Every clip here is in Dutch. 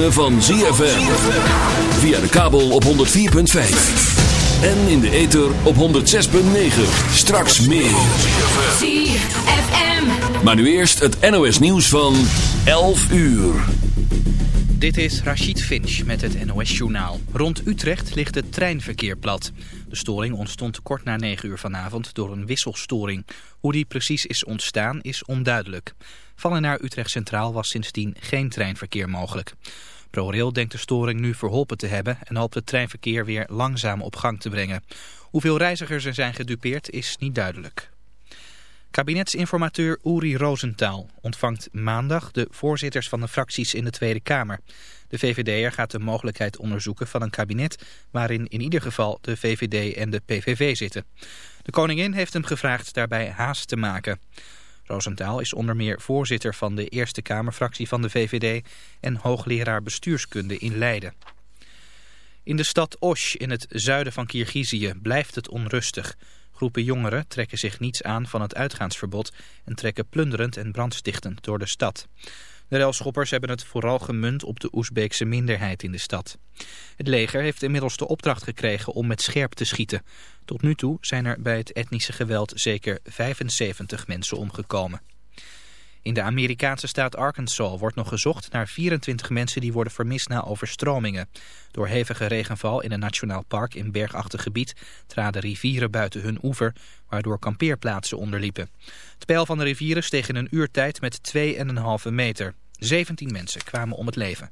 ritme van ZFM. Via de kabel op 104.5. En in de ether op 106.9. Straks meer. ZFM. Maar nu eerst het NOS nieuws van 11 uur. Dit is Rachid Finch met het NOS-journaal. Rond Utrecht ligt het treinverkeer plat. De storing ontstond kort na 9 uur vanavond door een wisselstoring. Hoe die precies is ontstaan is onduidelijk. Van en naar Utrecht Centraal was sindsdien geen treinverkeer mogelijk. ProRail denkt de storing nu verholpen te hebben en hoopt het treinverkeer weer langzaam op gang te brengen. Hoeveel reizigers er zijn gedupeerd is niet duidelijk. Kabinetsinformateur Uri Rosenthal ontvangt maandag de voorzitters van de fracties in de Tweede Kamer. De VVD'er gaat de mogelijkheid onderzoeken van een kabinet waarin in ieder geval de VVD en de PVV zitten. De koningin heeft hem gevraagd daarbij haast te maken. Rosenthal is onder meer voorzitter van de Eerste Kamerfractie van de VVD en hoogleraar bestuurskunde in Leiden. In de stad Osh in het zuiden van Kirgizië blijft het onrustig. Groepen jongeren trekken zich niets aan van het uitgaansverbod en trekken plunderend en brandstichtend door de stad. De relschoppers hebben het vooral gemunt op de Oezbeekse minderheid in de stad. Het leger heeft inmiddels de opdracht gekregen om met scherp te schieten. Tot nu toe zijn er bij het etnische geweld zeker 75 mensen omgekomen. In de Amerikaanse staat Arkansas wordt nog gezocht naar 24 mensen die worden vermist na overstromingen. Door hevige regenval in een nationaal park in bergachtig gebied traden rivieren buiten hun oever, waardoor kampeerplaatsen onderliepen. Het peil van de rivieren steeg in een uur tijd met 2,5 meter. 17 mensen kwamen om het leven.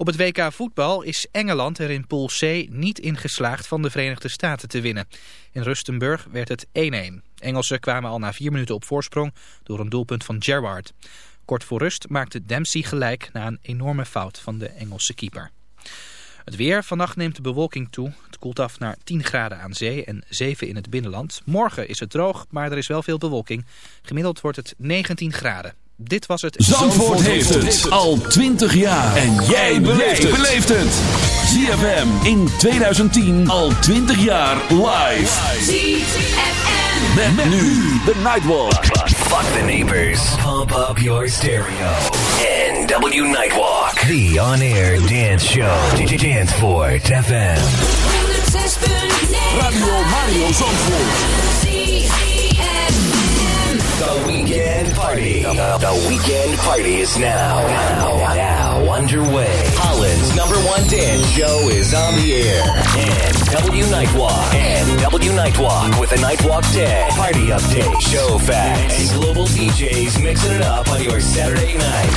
Op het WK voetbal is Engeland er in Pool C niet in geslaagd van de Verenigde Staten te winnen. In Rustenburg werd het 1-1. Engelsen kwamen al na vier minuten op voorsprong door een doelpunt van Gerrard. Kort voor rust maakte Dempsey gelijk na een enorme fout van de Engelse keeper. Het weer. Vannacht neemt de bewolking toe. Het koelt af naar 10 graden aan zee en 7 in het binnenland. Morgen is het droog, maar er is wel veel bewolking. Gemiddeld wordt het 19 graden. Dit was het... Zandvoort, heeft het al 20 jaar. En jij beleeft het. ZFM in 2010 al 20 jaar live. ZFM. Met, nu de Nightwalk. Fuck the neighbors. Pump up your stereo. NW Nightwalk. The on-air dance show. Danceport FM. 106.9. Radio Mario Zandvoort. Weekend party. The, weekend party is now. Now. Now. Underway. Holland's number one dance show is on the air. NW Nightwalk. NW Nightwalk with a Nightwalk 10. Party update. Show facts. And global DJs mixing it up on your Saturday night.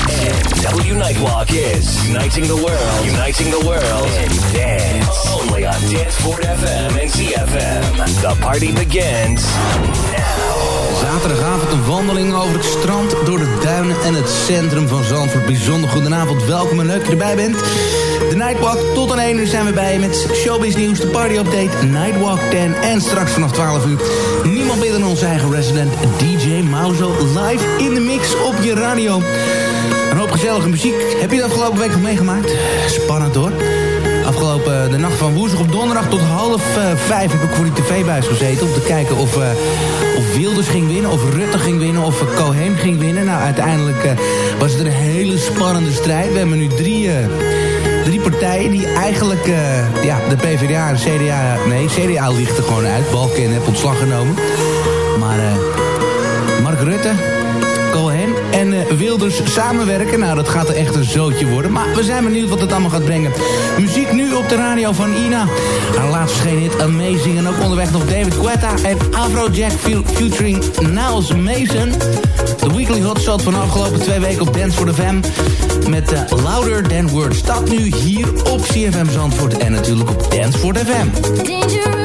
NW Nightwalk is uniting the world. Uniting the world in dance. Only on Danceport FM and CFM. The party begins now. Zaterdagavond een wandeling over het strand, door de duinen en het centrum van Zandvoort. Bijzonder goedenavond, welkom en leuk dat je erbij bent. De Nightwalk, tot aan 1 uur zijn we bij met showbiz nieuws, de party update, Nightwalk 10 en straks vanaf 12 uur. Niemand minder dan onze eigen resident DJ Mauzo live in de mix op je radio. Een hoop gezellige muziek. Heb je de afgelopen week nog meegemaakt? Spannend hoor. Afgelopen de nacht van woensdag op donderdag tot half eh, vijf heb ik voor die tv-buis gezeten... om te kijken of, eh, of Wilders ging winnen, of Rutte ging winnen, of Cohen ging winnen. Nou, uiteindelijk eh, was het een hele spannende strijd. We hebben nu drie, eh, drie partijen die eigenlijk... eh, ja, de PvdA en CDA... Nee, CDA ligt er gewoon uit. Balken heeft ontslag genomen. Maar eh, Mark Rutte, Cohen en eh, Wilders samenwerken. Nou, dat gaat er echt een zootje worden. Maar we zijn benieuwd wat het allemaal gaat brengen. Muziek nu op de radio van Ina. Haar laatst verscheen hit Amazing. En ook onderweg nog David Guetta en Afrojack featuring Niles Mason. De weekly hotshot van afgelopen twee weken op Dance for the Fam. Met eh, Louder Than Words. Dat nu hier op CFM Zandvoort. En natuurlijk op Dance for the Fam. Dangerous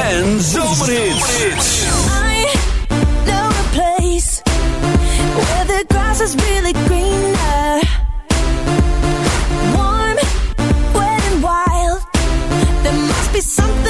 en zomerhits. I know a place where the grass is really greener. Warm, wet and wild. There must be something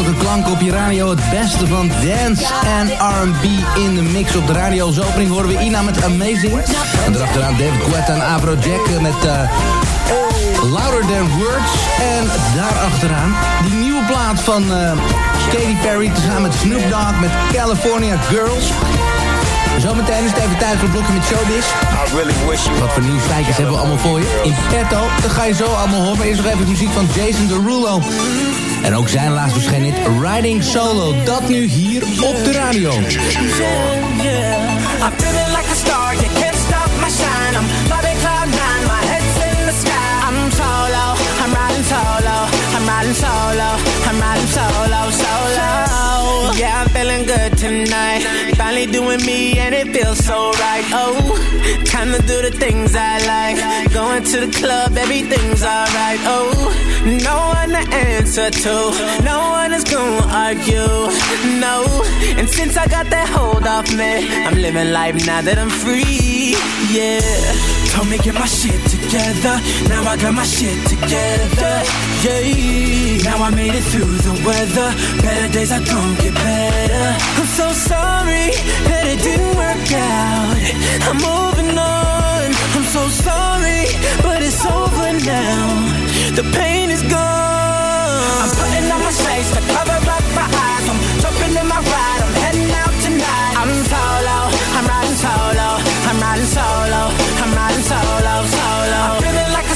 Vrolijke klanken op je radio. Het beste van dance en R&B in de mix op de radio. Als opening horen we Ina met Amazing. En daarachteraan David Guetta en Avro Jack met eh, Louder Than Words. En daarachteraan die nieuwe plaat van eh, Katy Perry... tezamen met Snoop Dogg met California Girls. Zometeen is het even tijd voor het blokje met Showbiz. Really wish you Wat voor nieuwsfeitjes hebben we allemaal voor je? In petto, dat ga je zo allemaal horen. Maar eerst nog even muziek van Jason Derulo. En ook zijn laatst verschenen hit Riding Solo. Dat nu hier op de radio. I'm like a star, you can't Finally doing me and it feels so right. Oh, time to do the things I like. Going to the club, everything's alright. Oh, no one to answer to, no one is gonna argue. No, and since I got that hold off me, I'm living life now that I'm free. Yeah. Told me get my shit together. Now I got my shit together. Yeah. Now I made it through the weather. Better days I don't get better. I'm so sorry that it didn't work out. I'm moving on. I'm so sorry, but it's over now. The pain is gone. I'm putting on my shades to cover up my eyes. I'm jumping in my ride. I'm heading out tonight. I'm solo. I'm riding solo. I'm riding solo. I'm riding solo, solo. I'm feeling like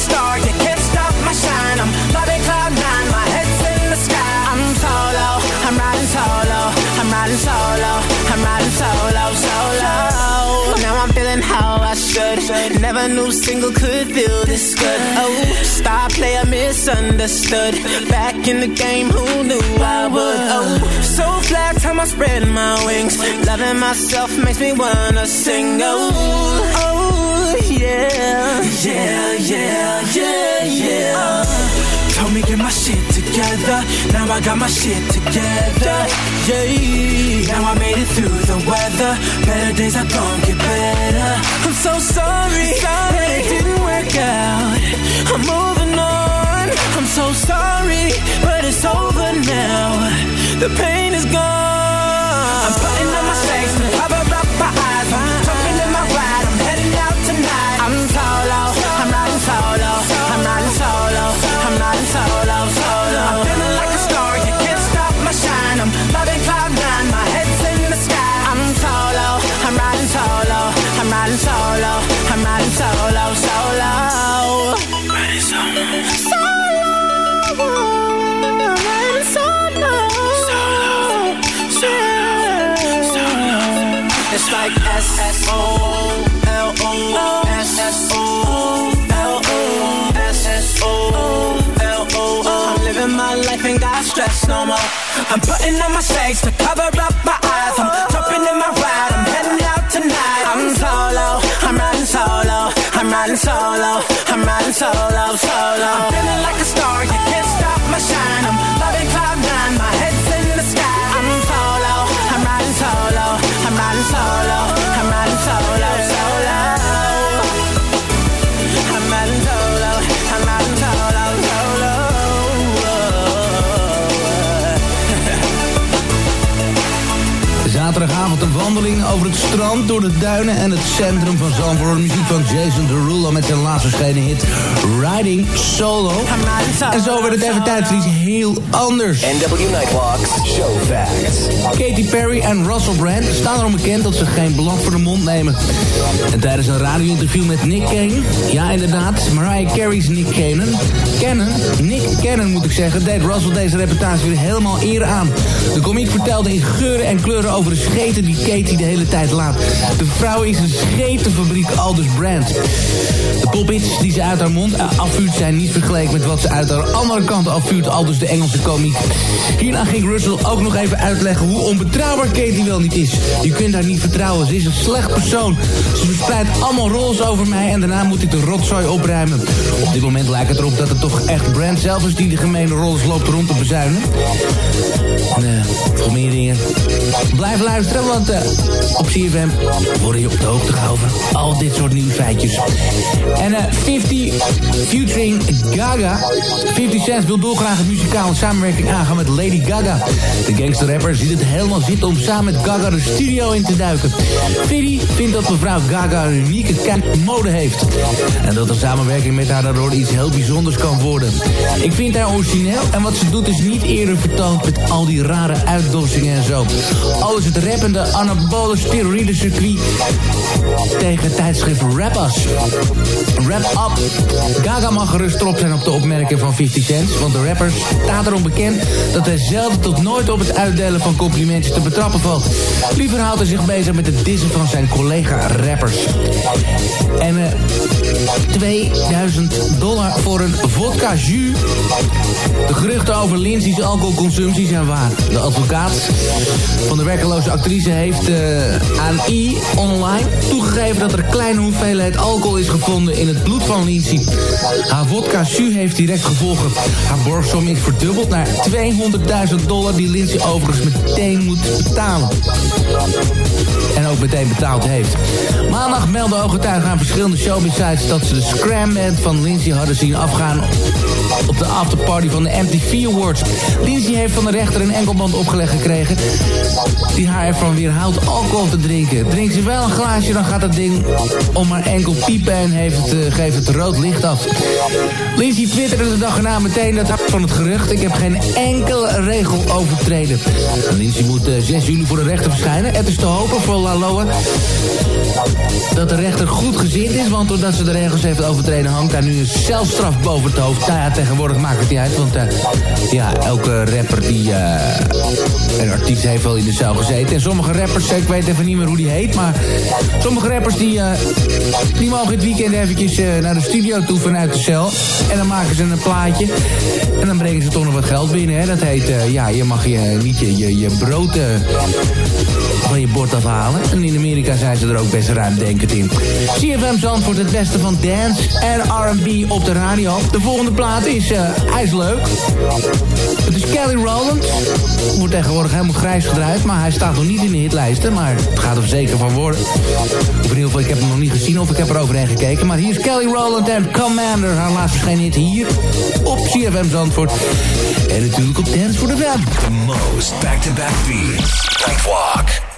Should. Never knew single could feel this good. Oh, star player misunderstood. Back in the game, who knew I would? Oh, so fly time I spread my wings. Loving myself makes me wanna sing. Oh, oh, yeah. Yeah, yeah, yeah, yeah. Told me get my shit together. Now I got my shit together. Yeah. Now I made it through the weather. Better days are gonna get. So sorry, that it didn't work out. I'm moving on. I'm so sorry, but it's over now. The pain is gone. I'm putting on my shades to cover up my eyes. I'm jumping in my ride, I'm heading out tonight. I'm solo, I'm riding solo, I'm riding solo, I'm riding solo, solo. I'm feeling like a star, you over het strand, door de duinen en het centrum van Zandvoort. Muziek van Jason Derulo met zijn laatst verschenen hit Riding Solo. En zo werd het even tijd voor iets heel anders. NW Nightwalks Show Facts. Katy Perry en Russell Brand staan erom bekend dat ze geen blad voor de mond nemen. En tijdens een radio-interview met Nick Kane, ja inderdaad, Mariah Carey's Nick Cannon, Cannon, Nick Cannon moet ik zeggen, deed Russell deze reportage weer helemaal eer aan. De komiek vertelde in geuren en kleuren over de scheten die Katy de hele tijd laat. De vrouw is een schetenfabriek, aldus Brand. De pophits die ze uit haar mond afvuurt zijn niet vergeleken met wat ze uit haar andere kant afvuurt, aldus de Engelse komiek. Hierna ging Russell ook nog even uitleggen hoe onbetrouwbaar Katy wel niet is. Je kunt haar niet vertrouwen, ze is een slecht persoon. Ze verspreidt allemaal roze over mij en daarna moet ik de rotzooi opruimen. Op dit moment lijkt het erop dat het toch echt Brand zelf is die de gemene rollers loopt rond te bezuinen. En eh, voor meer dingen. Blijf luisteren, want eh, op CFM word je op de hoogte gehouden al dit soort nieuwsfeitjes. En eh 50 featuring Gaga. 50 Cent wil dolgraag een muzikale samenwerking aangaan met Lady Gaga. De gangsterrapper ziet het helemaal zitten om samen met Gaga de studio in te duiken. 50 vindt dat mevrouw Gaga een unieke kijk op mode heeft. En dat de samenwerking met haar daardoor iets heel bijzonders kan worden. Ik vind haar origineel en wat ze doet is niet eerder vertoond met al die rare uitdossingen en zo. Alles het rappende anabole steroïde circuit tegen tijdschrift Rappers. Rap Up. Gaga mag gerust erop zijn op de opmerking van 50 Cent, want de rapper staat erom bekend dat hij zelden tot nooit op het uitdelen van complimentjes te betrappen valt. Liever houdt hij zich bezig met het dissen van zijn collega-rappers. En eh 2000 dollar voor een vodka jus. De geruchten over Lindsay's alcoholconsumptie zijn waar. De advocaat van de werkeloze actrice heeft eh, aan I online toegegeven dat er een kleine hoeveelheid alcohol is gevonden in het bloed van Lindsay. Haar vodka jus heeft direct gevolgen. Haar borgsom is verdubbeld naar 200.000 dollar die Lindsay overigens meteen moet betalen. En ook meteen betaald heeft. Maandag meldden ooggetuigen aan verschillende showbiz-sites dat ze de Scram van Lindsay hadden zien afgaan op de afterparty van de MTV Awards. Lindsay heeft van de rechter een enkelband opgelegd gekregen die haar ervan weerhoudt alcohol te drinken. Drinkt ze wel een glaasje, dan gaat het ding om haar enkel piepen en heeft het, eh, geeft het rood licht af. Lindsay twitterde de dag erna meteen dat van het gerucht. Ik heb geen enkele regel overtreden. En Lindsay moet eh, 6 juli voor de rechter verschijnen. Het is te hopen voor Dat de rechter goed gezind is. Want doordat ze de regels heeft overtreden hangt daar nu een celstraf boven het hoofd. Nou ja, tegenwoordig maakt het niet uit. Want eh, ja, elke rapper die eh, een artiest heeft wel in de cel gezeten. En sommige rappers, ik weet even niet meer hoe die heet. Maar sommige rappers die, eh, die mogen het weekend eventjes naar de studio toe vanuit de cel. En dan maken ze een plaatje. En dan brengen ze toch nog wat geld binnen. Hè. Dat heet, ja, je mag je niet je, je, je brood... van je bord afhalen. En in Amerika zijn ze er ook best ruimdenkend in. CFM Zandvoort het beste van dance en R&B op de radio. De volgende plaat is, eh hij is leuk. Het is Kelly Rowland. Wordt tegenwoordig helemaal grijs gedraaid, maar hij staat nog niet in de hitlijsten. Maar het gaat er zeker van worden. In ieder geval, ik heb hem nog niet gezien of ik heb er overheen gekeken. Maar hier is Kelly Rowland en Commander. Haar laatst verschenen hit hier op CFM Zandvoort. En natuurlijk op Dance voor de Web. The most back-to-back beats. Nightwalk.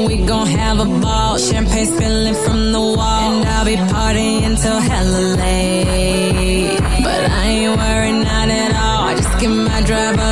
down, we gon' have a ball. Champagne spilling from the wall. And I'll be partying till hella late. But I ain't worried, not at all. I just give my driver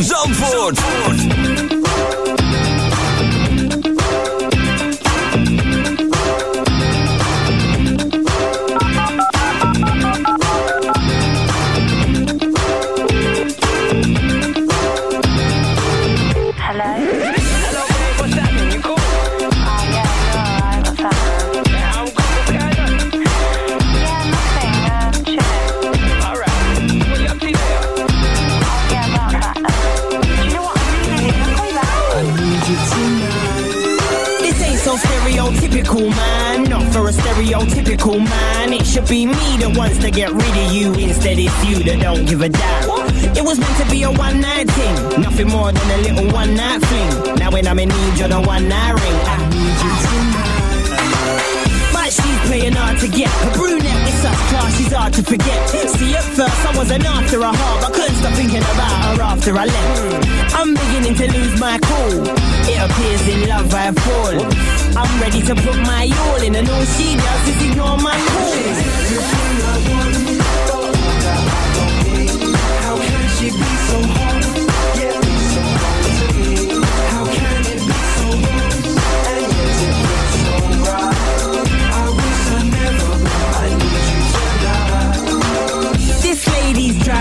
van Zandvoort. Forget. See, at first I wasn't after a heart, but couldn't stop thinking about her after I left. I'm beginning to lose my cool. It appears in love I fall. I'm ready to put my all in, and all she does is ignore my call. How can she be so hard?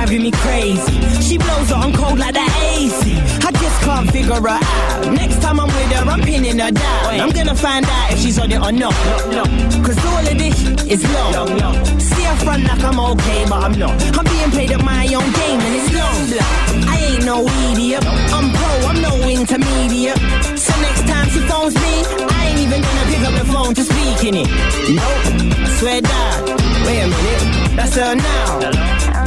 Driving me crazy. She blows on cold like that AC. I just can't figure her out. Next time I'm with her, I'm pinning her down. I'm gonna find out if she's on it or not. Cause all of this is long. See her front like I'm okay, but I'm not. I'm being played at my own game and it's long. I ain't no idiot. I'm pro, I'm no intermediate. So next time she phones me, I ain't even gonna pick up the phone to speak in it. Nope, I swear down. Wait a minute, that's her now.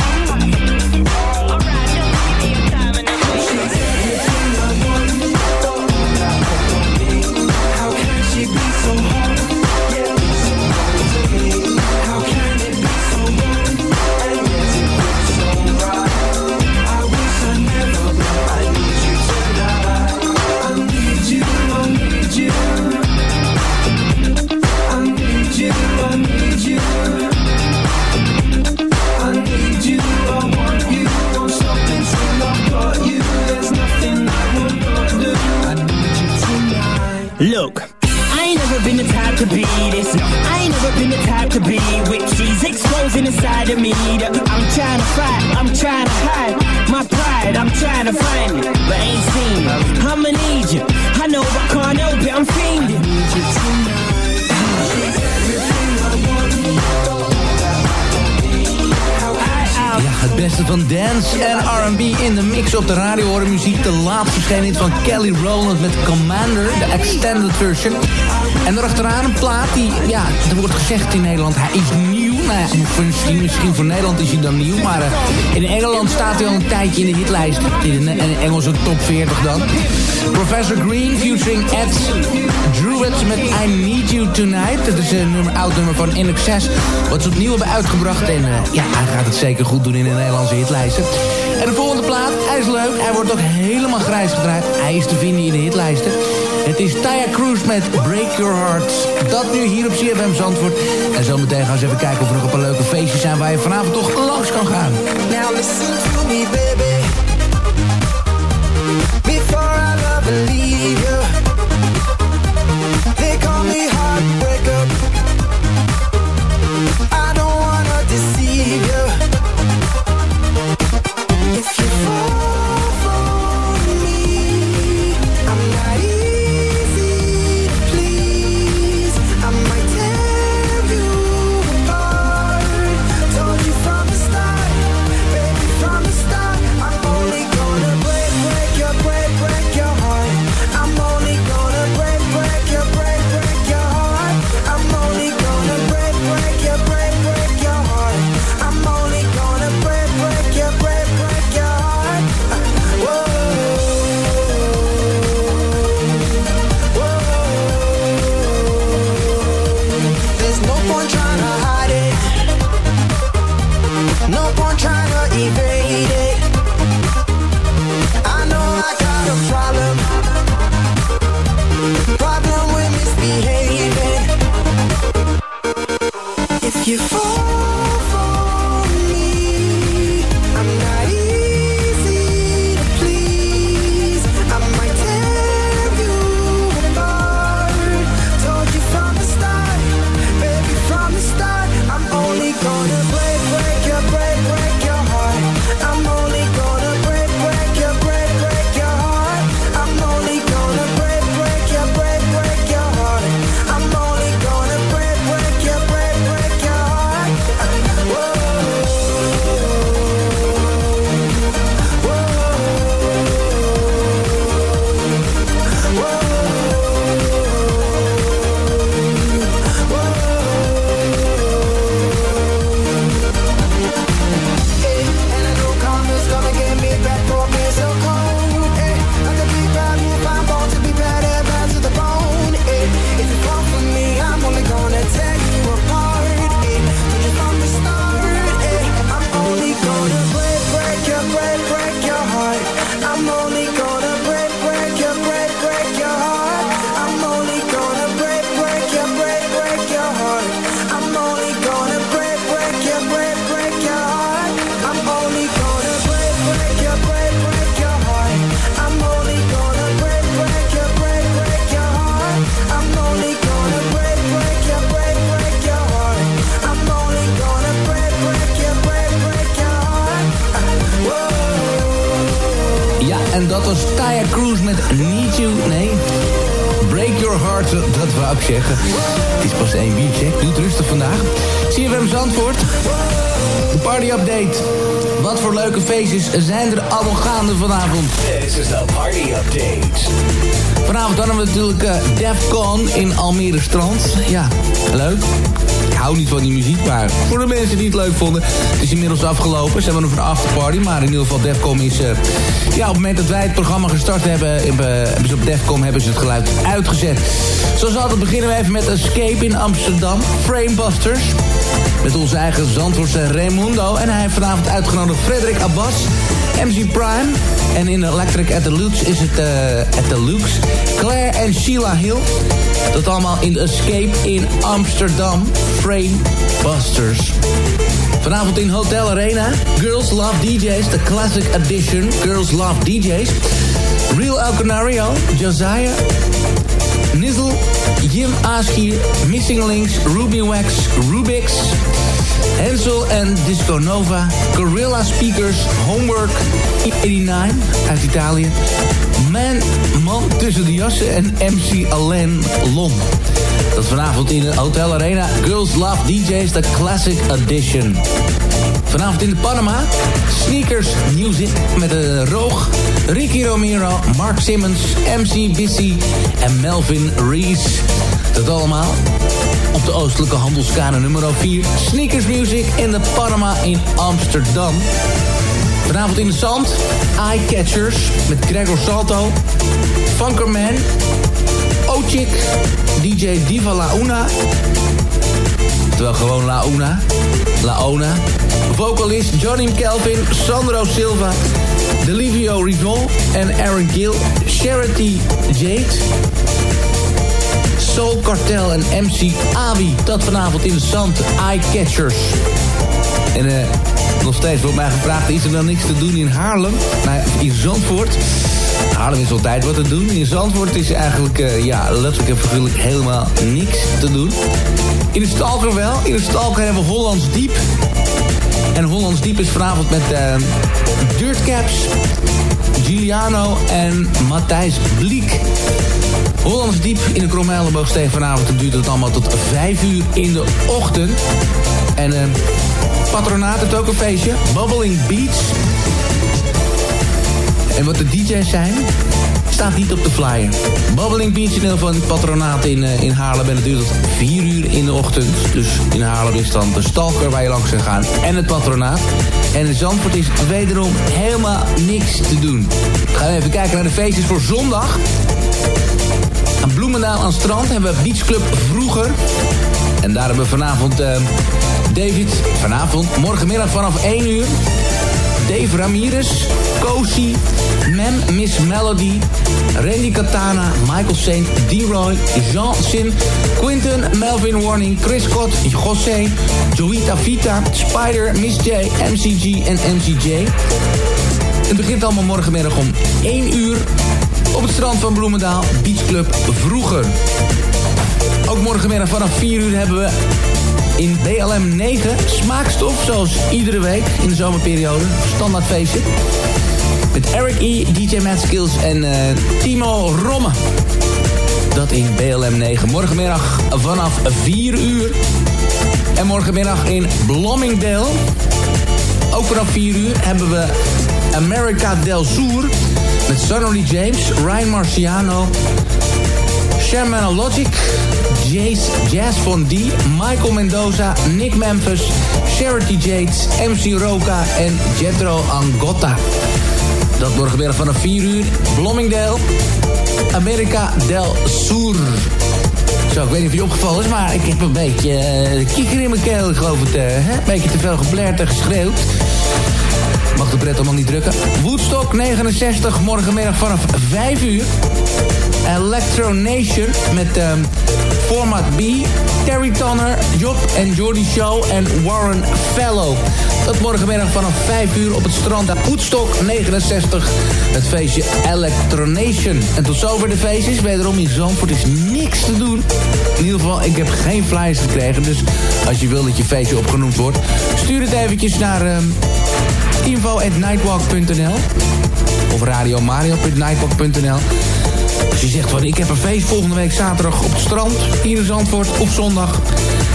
Hit van Kelly Rowland met Commander, de extended version. En erachteraan een plaat die, ja, er wordt gezegd in Nederland, hij is nieuw. Nou ja, misschien, misschien voor Nederland is hij dan nieuw, maar eh, in Engeland staat hij al een tijdje in de hitlijst. In de Engelse top 40 dan. Professor Green featuring Ed Druitt met I Need You Tonight. Dat is een nummer, oud nummer van In Excess, wat ze opnieuw hebben uitgebracht. En eh, ja, hij gaat het zeker goed doen in de Nederlandse hitlijsten. En de volgende plaat, hij is leuk. Hij wordt ook helemaal grijs gedraaid. Hij is te vinden in de hitlijsten. Het is Taya Cruz met Break Your Heart. Dat nu hier op CFM Zandvoort. En zometeen gaan we eens even kijken of er nog een paar leuke feestjes zijn... waar je vanavond toch langs kan gaan. Now me, baby. I love feestjes zijn er allemaal gaande vanavond? This is the party update. Vanavond hadden we natuurlijk eh, Defcon in Almere Strand. Ja, leuk. Ik hou niet van die muziek, maar voor de mensen die het leuk vonden... het is inmiddels afgelopen. Ze hebben nog een afterparty, maar in ieder geval Defcon is... eh, ja, op het moment dat wij het programma gestart hebben... hebben, hebben ze op Defcon hebben ze het geluid uitgezet. Zoals altijd beginnen we even met Escape in Amsterdam. Framebusters. Met onze eigen Zandvoortse Raimundo. En hij heeft vanavond uitgenodigd Frederik Abbas... MC Prime. En in Electric at the Lux is het eh at the Lux. Claire en Sheila Hill. Dat allemaal in Escape in Amsterdam. Frame Busters. Vanavond in Hotel Arena. Girls Love DJs, de Classic Edition. Girls Love DJs. Real El Canario. Josiah. Nizzle. Jim Aaschier. Missing Links. Ruby Wax. Rubix. Hensel en Disco Nova, Gorilla Speakers, Homework, 89 uit Italië, Man, Man tussen de jassen en MC Alain Lon. Dat vanavond in de Hotel Arena, Girls Love DJs, de Classic Edition. Vanavond in de Panama, Sneakers Music met de Roog, Ricky Romero, Mark Simmons, MC Bissy en Melvin Reese. Dat allemaal op de oostelijke handelskade nummer 4. Sneakers Music in de Panama in Amsterdam. Vanavond in de zand. Eyecatchers met Gregor Salto. Funkerman. Ochik. DJ Diva La Una. Terwijl gewoon La Una. La Ona. Vocalist Johnny Kelvin. Sandro Silva. Delivio Rivon en Aaron Gill. Charity Jade. Soul Cartel en MC Abi. Dat vanavond in zand. Eyecatchers. En eh, nog steeds wordt mij gevraagd... is er dan niks te doen in Haarlem? Nou, in Zandvoort. Haarlem is altijd wat te doen. In Zandvoort is eigenlijk, eh, ja, letterlijk en figuurlijk helemaal niks te doen. In de Stalker wel. In de Stalker hebben we Hollands Diep. En Hollands Diep is vanavond met eh Dirtcaps, Giuliano en Matthijs Bliek. Hollands Diep in de Kromeilenboogsteeg vanavond. Dan duurt het allemaal tot 5 uur in de ochtend. En eh Patronaat heeft ook een feestje. Bubbling Beats. En wat de DJ's zijn, staat niet op de flyer. Bubbling in het patronaat in, eh, in Haarlem. En het duurt tot 4 uur in de ochtend. Dus in Haarlem is dan de stalker waar je langs kan gaan. En het patronaat. En in Zandvoort is wederom helemaal niks te doen. Gaan we even kijken naar de feestjes voor zondag. Aan Bloemendaal aan strand hebben we Beach Club Vroeger. En daar hebben we vanavond eh, David. Vanavond, morgenmiddag vanaf 1 uur. Dave Ramirez, Cozy, Mem Miss Melody, Randy Katana, Michael Saint, D-Roy, Jean Sin, Quinton, Melvin Warning, Chris Scott, José, Joita Vita, Spider, Miss J, MCG en MCJ. Het begint allemaal morgenmiddag om 1 uur op het strand van Bloemendaal, Beach Club Vroeger. Ook morgenmiddag vanaf 4 uur hebben we in BLM 9 smaakstof, zoals iedere week in de zomerperiode. Standaard feestje. Met Eric E, DJ Matt Skills en eh, Timo Romme. Dat in BLM 9. Morgenmiddag vanaf 4 uur. En morgenmiddag in Bloomingdale. Ook vanaf 4 uur hebben we America del Sur. Met Sonny James, Ryan Marciano, Sherman Logic, Jace, Jazz Von D, Michael Mendoza, Nick Memphis, Charity Jates, MC Roca en Jetro Angotta. Dat morgenmiddag vanaf 4 uur, Bloomingdale, America del Sur. Zo, ik weet niet of je opgevallen is, maar ik heb een beetje uh, kikker in mijn keel, ik geloof het. eh, hè? Een beetje te veel geblerd en geschreeuwd. Mag de pret allemaal niet drukken. Woodstock 69, morgenmiddag vanaf 5 uur. Electro Nation met ehm, Format B, Terry Tanner, Job en Jordy Show en Warren Fellow. Dat morgenmiddag vanaf 5 uur op het strand aan Woodstock 69. Het feestje Electronation. En tot zover de feestjes. Wederom in Zandvoort is niks te doen. In ieder geval, ik heb geen flyers gekregen. Dus als je wil dat je feestje opgenoemd wordt... stuur het eventjes naar... ehm, info.nightwalk.nl Of radiomario.nightwalk.nl. Als je zegt, wat, ik heb een feest volgende week zaterdag op het strand. Hier in Zandvoort op zondag.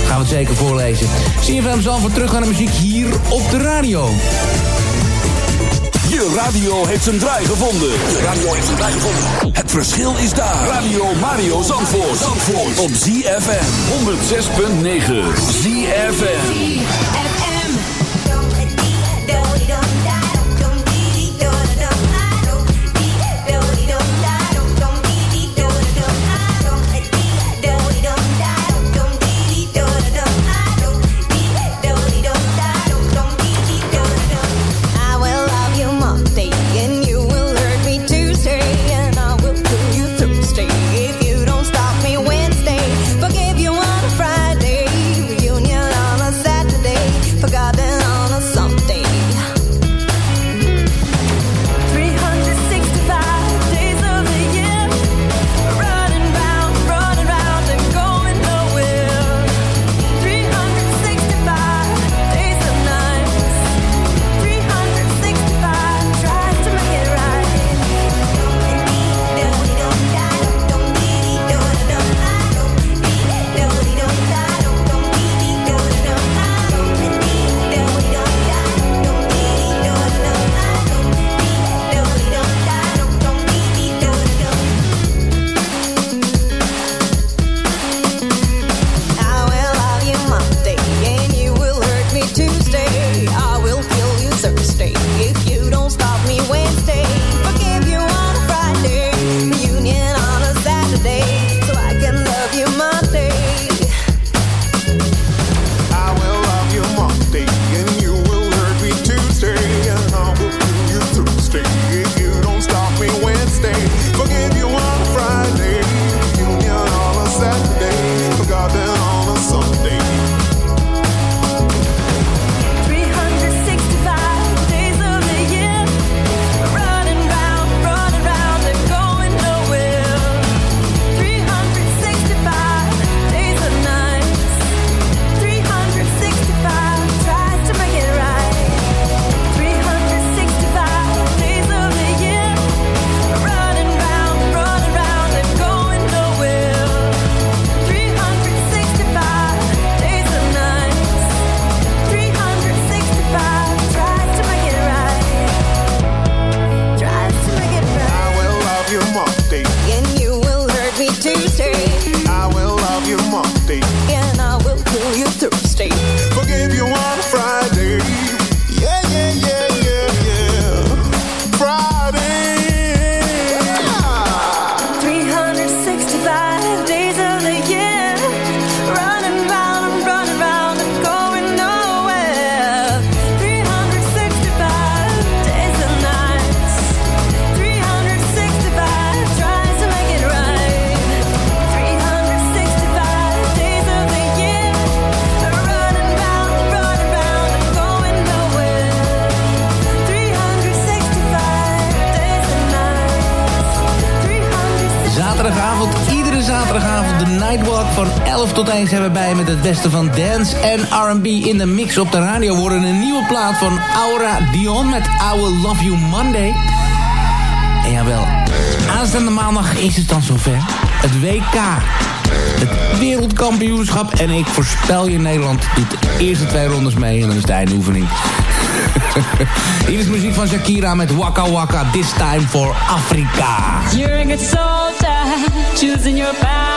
Gaan we het zeker voorlezen. CFM Zandvoort terug aan de muziek hier op de radio. Je radio heeft zijn draai gevonden. De radio heeft zijn draai gevonden. Het verschil is daar. Radio Mario Zandvoort. Zandvoort. Op ZFM 106.9. ZFM. Zijn we bij met het beste van dance en R&B in de mix op de radio. Worden een nieuwe plaat van Aura Dion met I Will Love You Monday. En jawel, aanstaande maandag is het dan zover. Het WK, het wereldkampioenschap. En ik voorspel je, Nederland doet de eerste twee rondes mee en dan is de. Hier is muziek van Shakira met Waka Waka, This Time for Africa. You're a good soldier, choosing your battle.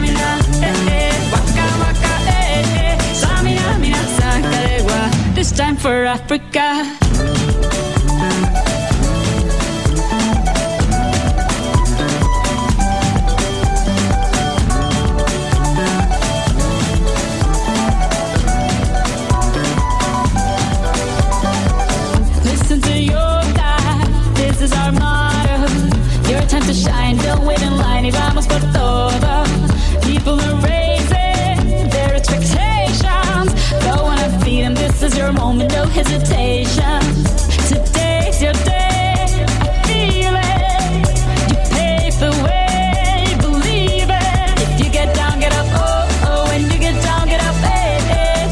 Time for Africa. Hey.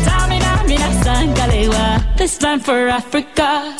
Tamina, mina, sangalewa. This time for Africa.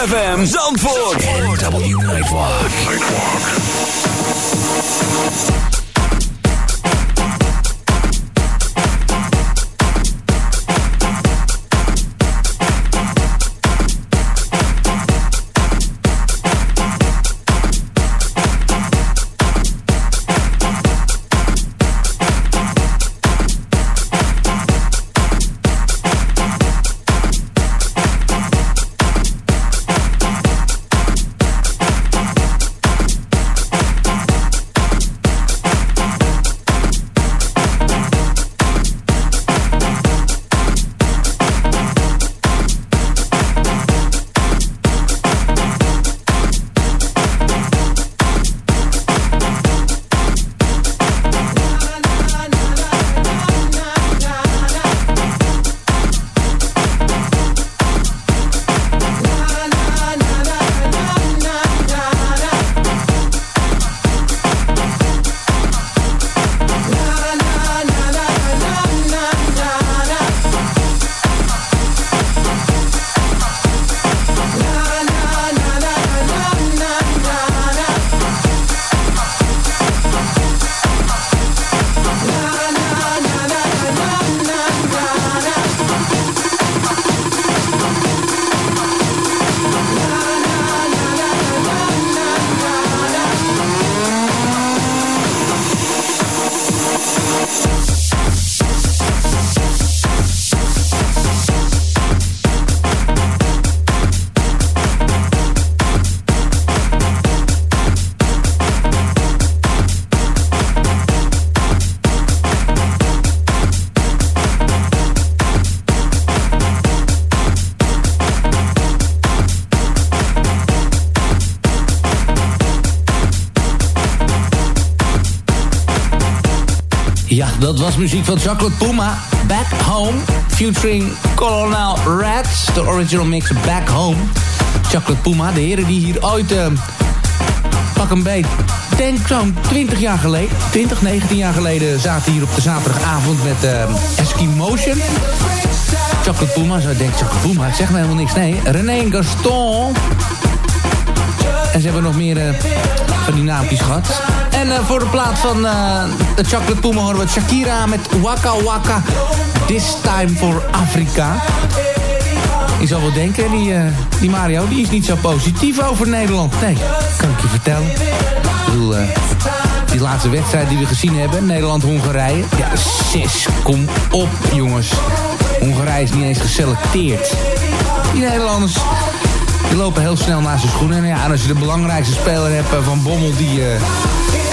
ZFM Zandvoort. NW Nightwalk. Ja, dat was muziek van Chocolate Puma. Back Home. Featuring Colonel Rats. De original mix Back Home. Chocolate Puma, de heren die hier ooit... eh, pak een beet. Denk zo'n 20 jaar geleden. 20, 19 jaar geleden zaten hier op de zaterdagavond met eh Eskimotion. Chocolate Puma, zo denk ik Chocolate Puma. Zeg me helemaal niks. Nee, René Gaston. En ze hebben nog meer eh, van die naampjes gehad. En eh, voor de plaat van eh, de Chocolate Puma horen we Shakira met Waka Waka. This time for Africa. Je zal wel denken, die, die Mario die is niet zo positief over Nederland. Nee, kan ik je vertellen. Ik bedoel, die laatste wedstrijd die we gezien hebben, Nederland-Hongarije. Ja, zes, kom op jongens. Hongarije is niet eens geselecteerd. Die Nederlanders die lopen heel snel naar zijn schoenen. En, ja, en als je de belangrijkste speler hebt eh, van Bommel, die... eh,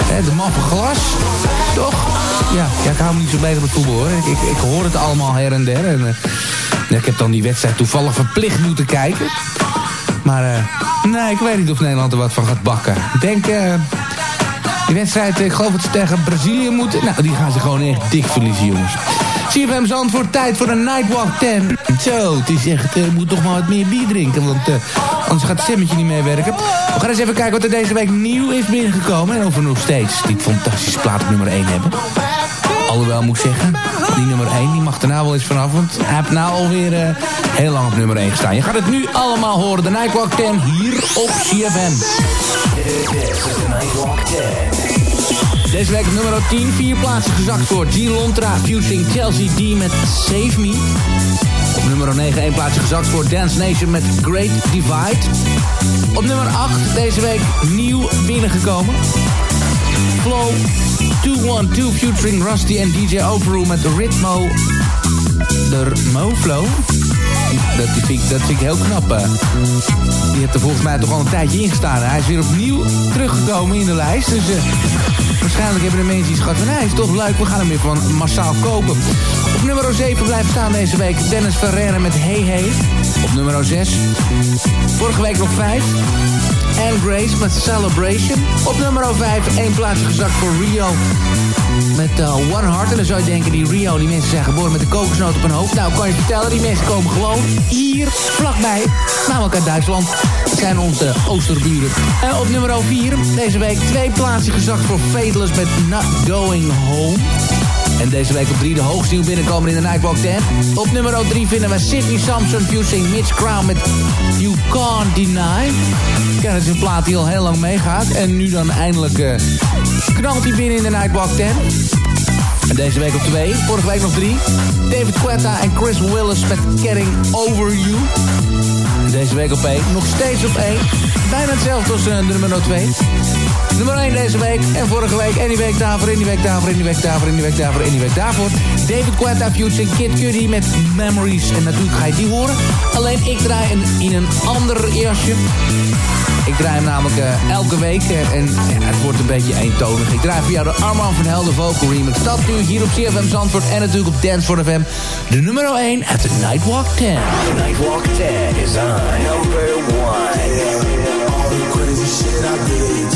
hè, de man glas, toch? ja, ik hou me niet zo bezig met voetbal hoor. Ik, ik, hoor het allemaal her en der. En, eh, ik heb dan die wedstrijd toevallig verplicht moeten kijken. Maar nee, ik weet niet of Nederland er wat van gaat bakken. Ik denk, eh, die wedstrijd, ik geloof dat ze tegen Brazilië moeten. Nou, die gaan ze gewoon echt dik verliezen, jongens. CFM Zandvoort, tijd voor een Nightwalk 10. Zo, het is echt, ik moet toch maar wat meer bier drinken, want eh, anders gaat het stemmetje niet meewerken. We gaan eens even kijken wat er deze week nieuw is binnengekomen. En of we nog steeds die fantastische plaat op nummer 1 hebben. Alhoewel, moet ik zeggen, die nummer 1, die mag nou wel eens vanaf. Want hij heeft nou alweer eh, heel lang op nummer 1 gestaan. Je gaat het nu allemaal horen, de Nightwalk 10 hier op CFM. Deze week nummer 10, vier plaatsen gezakt voor G. Lontra, fusing Chelsea D met Save Me. Op nummer 9, één plaatsje gezakt voor Dance Nation met Great Divide. Op nummer 8, deze week nieuw binnengekomen. Flow 212 featuring Rusty en DJ Overrule met de Ritmo... De Mo Flow? Dat vind, ik, dat vind ik heel knap. Die heeft er volgens mij toch al een tijdje ingestaan. Hij is weer opnieuw teruggekomen in de lijst. Dus eh, waarschijnlijk hebben de mensen iets gehad van... is toch leuk, we gaan hem weer van massaal kopen. Op nummer 7 blijft staan deze week Dennis Ferreira met Hey Hey. Op nummer 6. Vorige week nog 5. Anne Grace met Celebration. Op nummer 5 één plaatsje gezakt voor Rio met eh, One Heart. En dan zou je denken, die Rio, die mensen zijn geboren met de kokosnoot op hun hoofd. Nou, kan je vertellen, die mensen komen gewoon hier vlakbij. Namelijk uit Duitsland. Zijn onze oosterburen. En op nummer 4, deze week twee plaatsen gezakt voor Fadeless met Not Going Home. En deze week op 3 de hoogste nieuw binnenkomen in de Nightwalk 10. Op nummer 3 vinden we Sidney Samson fusing Mitch Crown met You Can't Deny. Ja, dat is een plaat die al heel lang meegaat. En nu dan eindelijk eh, knalt hij binnen in de Nightwalk 10. En deze week op 2, vorige week nog 3. David Quetta en Chris Willis met Getting Over You. Deze week op 1, nog steeds op 1. Bijna hetzelfde als eh, de nummer 2. Nummer 1 deze week en vorige week. En die week daarvoor, en die week daarvoor, en die week daarvoor, en die week daarvoor, en die week daarvoor. David Quetta featuring Kid Cudi met Memories. En natuurlijk ga je die horen. Alleen ik draai in een ander jasje. Ik draai hem namelijk eh, elke week eh, en het wordt een beetje eentonig. Ik draai voor jou de Arman van Helden Vocal Remix. Dat nu hier op CFM Zandvoort en natuurlijk op Dance for FM. De nummer 1 uit de Nightwalk 10. Nightwalk 10 is on number 1. All the crazy shit I did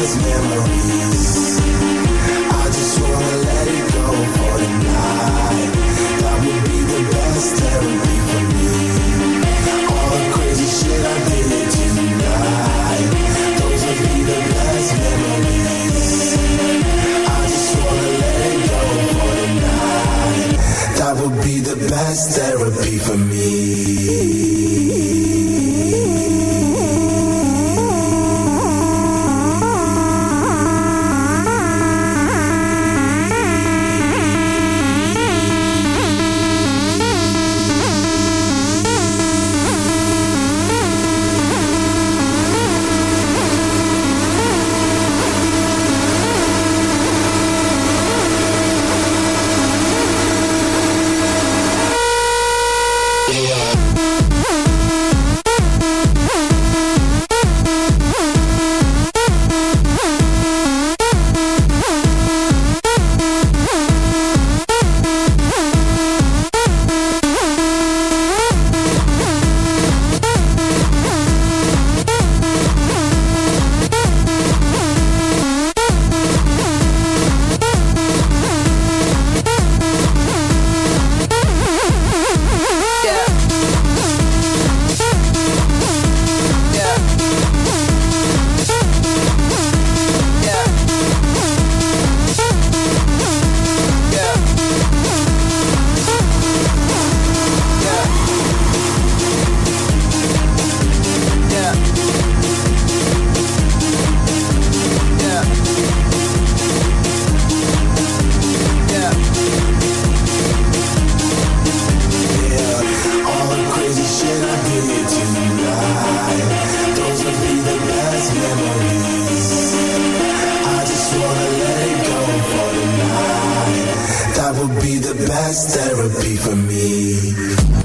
memories. I just wanna let it go for the would be the best therapy for me.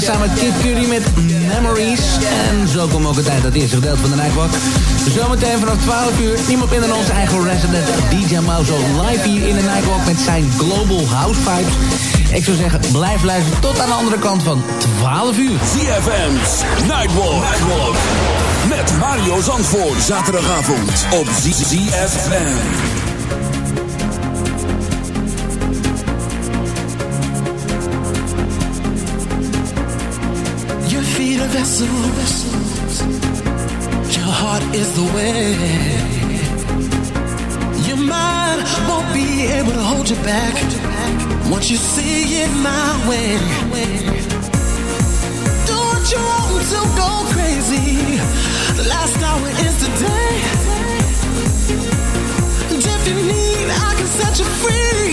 Samen met Kid Cudi met Memories. En zo komt ook het eind dat eerste gedeelte van de Nightwalk. Zometeen vanaf 12 uur. Niemand minder dan onze eigen resident DJ Mauzo live hier in de Nightwalk met zijn Global House Vibes. Ik zou zeggen, blijf luisteren tot aan de andere kant van 12 uur. ZFM's Nightwalk. Nightwalk. Met Mario Zandvoort. Zaterdagavond op ZFM. Vessels. Your heart is the way. Your mind won't be able to hold you back. Once you see it my way. Do what you want to go crazy. The last hour is today. And if you need, I can set you free.